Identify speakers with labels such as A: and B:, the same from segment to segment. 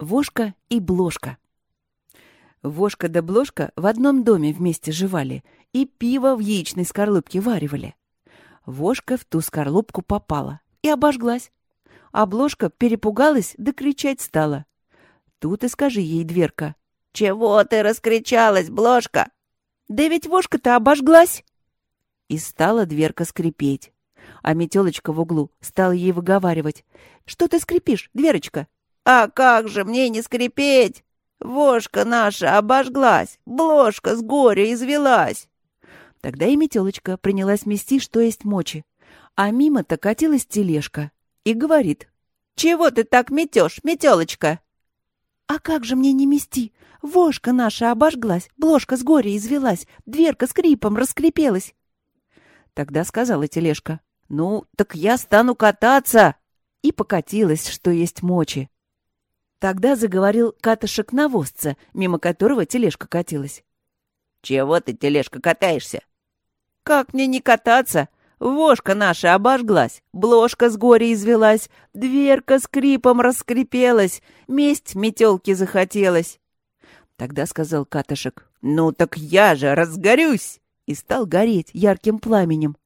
A: Вошка и Блошка. Вошка да Блошка в одном доме вместе жевали и пиво в яичной скорлупке варивали. Вошка в ту скорлупку попала и обожглась. А Блошка перепугалась да кричать стала. Тут и скажи ей, дверка.
B: «Чего ты раскричалась, Блошка?»
A: «Да ведь Вошка-то обожглась!» И стала дверка скрипеть. А метелочка в углу стала ей выговаривать. «Что ты скрипишь, дверочка?»
B: «А как же мне не скрипеть? Вошка наша обожглась, бложка с горя извелась!»
A: Тогда и метелочка принялась мести, что есть мочи. А мимо-то катилась тележка и говорит.
B: «Чего ты так метешь, метелочка?»
A: «А как же мне не мести? Вошка наша обожглась, бложка с горя извелась, дверка скрипом раскрепелась». Тогда сказала тележка. «Ну, так я стану кататься!» И покатилась, что есть мочи. Тогда заговорил катышек-навозца, мимо которого тележка катилась.
B: «Чего ты, тележка, катаешься?» «Как мне не кататься? Вошка наша обожглась, бложка с горя извелась, дверка скрипом раскрепелась, месть метелки захотелось».
A: Тогда сказал катышек.
B: «Ну так я же разгорюсь!»
A: И стал гореть ярким пламенем.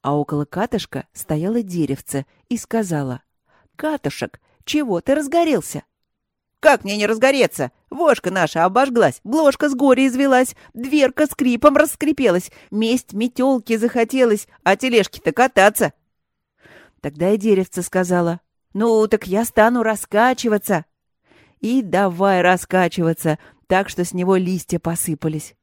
A: А около катышка стояло деревце и сказала. «Катышек, чего ты разгорелся?»
B: Как мне не разгореться? Вошка наша обожглась, бложка с горя извелась, дверка скрипом раскрепелась, месть метелки захотелось, а тележки-то кататься.
A: Тогда и деревце сказала, ну, так я стану раскачиваться. И давай раскачиваться, так что с него листья посыпались.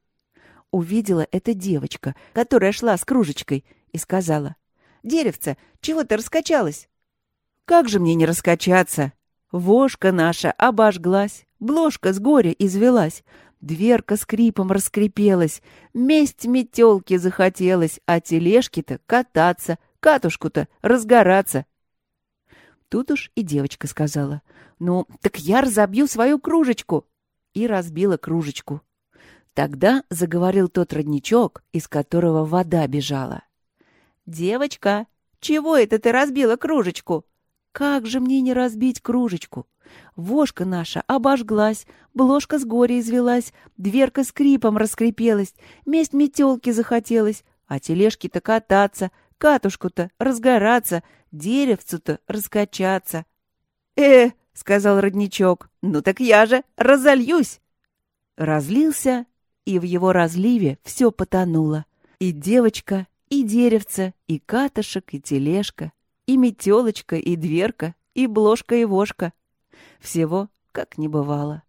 A: Увидела эта девочка, которая шла с кружечкой, и сказала, «Деревце, чего ты раскачалась?» «Как же мне не раскачаться?» Вошка наша обожглась, бложка с горя извелась, дверка скрипом раскрепелась, месть метелки захотелось, а тележки-то кататься, катушку-то разгораться. Тут уж и девочка сказала, «Ну, так я разобью свою кружечку!» И разбила кружечку. Тогда заговорил тот родничок, из которого вода бежала. «Девочка, чего это ты разбила кружечку?» Как же мне не разбить кружечку? Вошка наша обожглась, бложка с горя извелась, дверка скрипом раскрепелась, месть метелки захотелось, а тележки-то кататься, катушку-то разгораться, деревцу-то раскачаться. «Э, — сказал родничок, — ну так я же разольюсь!» Разлился, и в его разливе все потонуло. И девочка, и деревце, и катышек, и тележка. И метелочка, и дверка, и бложка, и вошка. Всего как не бывало.